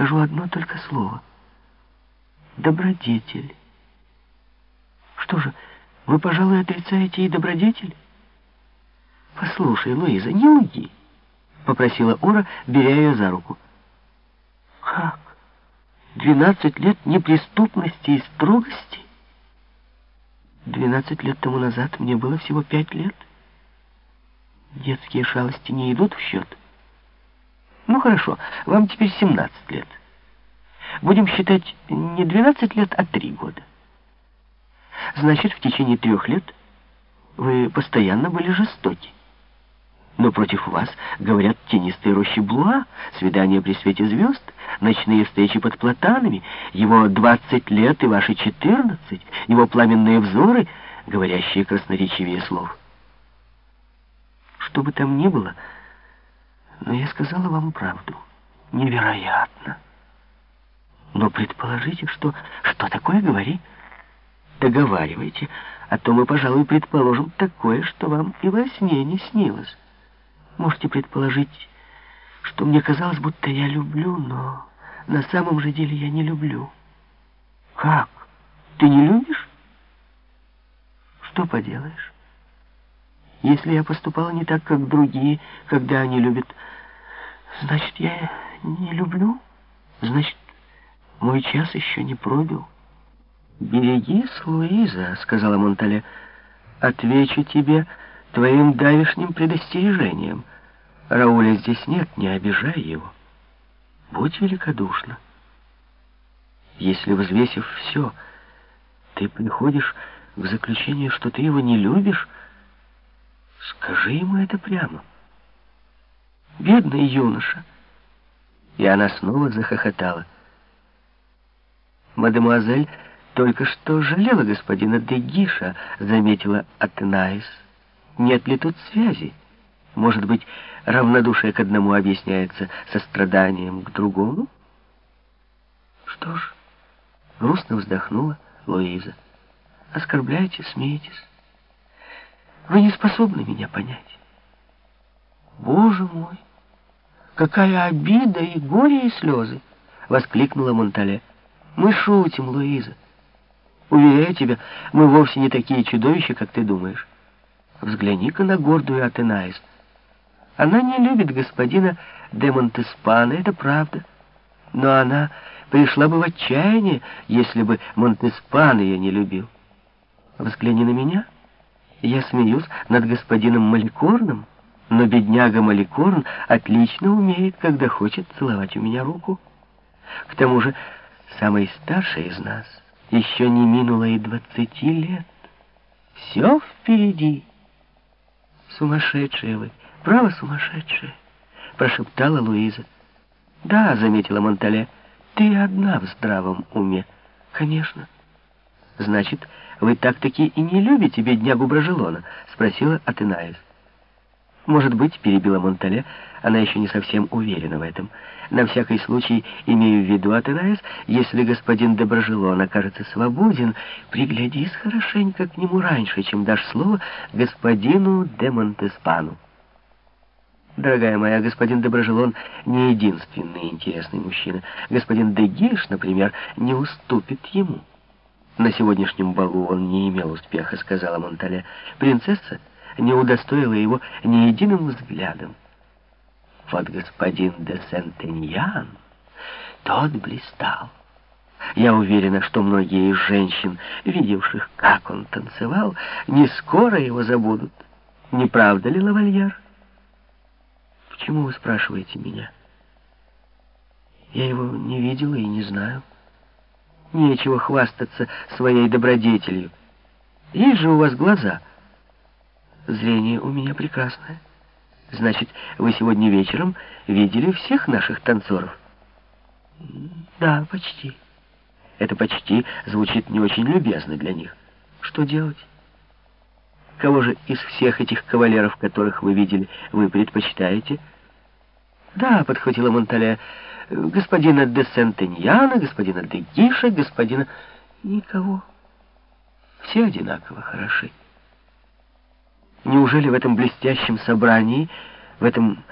Скажу одно только слово. Добродетель. Что же, вы, пожалуй, отрицаете и добродетель? Послушай, Луиза, не лги, попросила Ора, беря ее за руку. Как? Двенадцать лет неприступности и строгости? Двенадцать лет тому назад мне было всего пять лет. Детские шалости не идут в счет. Хорошо, вам теперь 17 лет. Будем считать не 12 лет, а 3 года. Значит, в течение трех лет вы постоянно были жестоки. Но против вас говорят тенистые рощи Блуа, свидания при свете звезд, ночные встречи под платанами, его 20 лет и ваши 14, его пламенные взоры, говорящие красноречивее слов. Что бы там ни было, но я сказала вам правду. Невероятно. Но предположите, что... Что такое, говори. Договаривайте, а то мы, пожалуй, предположим такое, что вам и во сне не снилось. Можете предположить, что мне казалось, будто я люблю, но на самом же деле я не люблю. Как? Ты не любишь? Что поделаешь? Если я поступала не так, как другие, когда они любят, значит, я не люблю. Значит, мой час еще не пробил. «Берегись, Луиза», — сказала Монтале. «Отвечу тебе твоим давешним предостережением. Рауля здесь нет, не обижай его. Будь великодушна. Если, взвесив все, ты приходишь к заключению, что ты его не любишь, Скажи ему это прямо. Бедный юноша. И она снова захохотала. Мадемуазель только что жалела господина Дегиша, заметила Атенаис. Нет ли тут связи? Может быть, равнодушие к одному объясняется состраданием к другому? Что ж, грустно вздохнула Луиза. Оскорбляете, смеетесь. Вы не способны меня понять. Боже мой, какая обида и горе и слезы! Воскликнула Монтале. Мы шутим, Луиза. Уверяю тебя, мы вовсе не такие чудовища, как ты думаешь. Взгляни-ка на гордую Атенаис. Она не любит господина де Монтеспана, это правда. Но она пришла бы в отчаяние, если бы Монтеспан ее не любил. Взгляни на меня — я смеюсь над господином Маликорном, но бедняга Маликорн отлично умеет, когда хочет целовать у меня руку. К тому же, самый старший из нас еще не минуло и двадцати лет. Все впереди. Сумасшедшие вы, право сумасшедшие, прошептала Луиза. Да, заметила Монтале, ты одна в здравом уме. Конечно. Значит, вы так-таки и не любите беднягу Брожелона? Спросила Атенаис. Может быть, перебила Монтале, она еще не совсем уверена в этом. На всякий случай, имею в виду, Атенаис, если господин де Брожелон окажется свободен, приглядись хорошенько к нему раньше, чем дашь слово господину де Монтеспану. Дорогая моя, господин Доброжелон не единственный интересный мужчина. Господин Дегиш, например, не уступит ему. На сегодняшнем балу он не имел успеха, сказала Монтале. Принцесса не удостоила его ни единым взглядом. Вот господин де Сентеньян, тот блистал. Я уверена, что многие из женщин, видевших, как он танцевал, не скоро его забудут. Не правда ли, лавальяр? Почему вы спрашиваете меня? Я его не видела и не знаю. Нечего хвастаться своей добродетелью. Есть же у вас глаза. Зрение у меня прекрасное. Значит, вы сегодня вечером видели всех наших танцоров? Да, почти. Это почти звучит не очень любезно для них. Что делать? Кого же из всех этих кавалеров, которых вы видели, вы предпочитаете? Да, подхватила Монтале, господина де Сентеньяна, господина де Гиша, господина... Никого. Все одинаково хороши. Неужели в этом блестящем собрании, в этом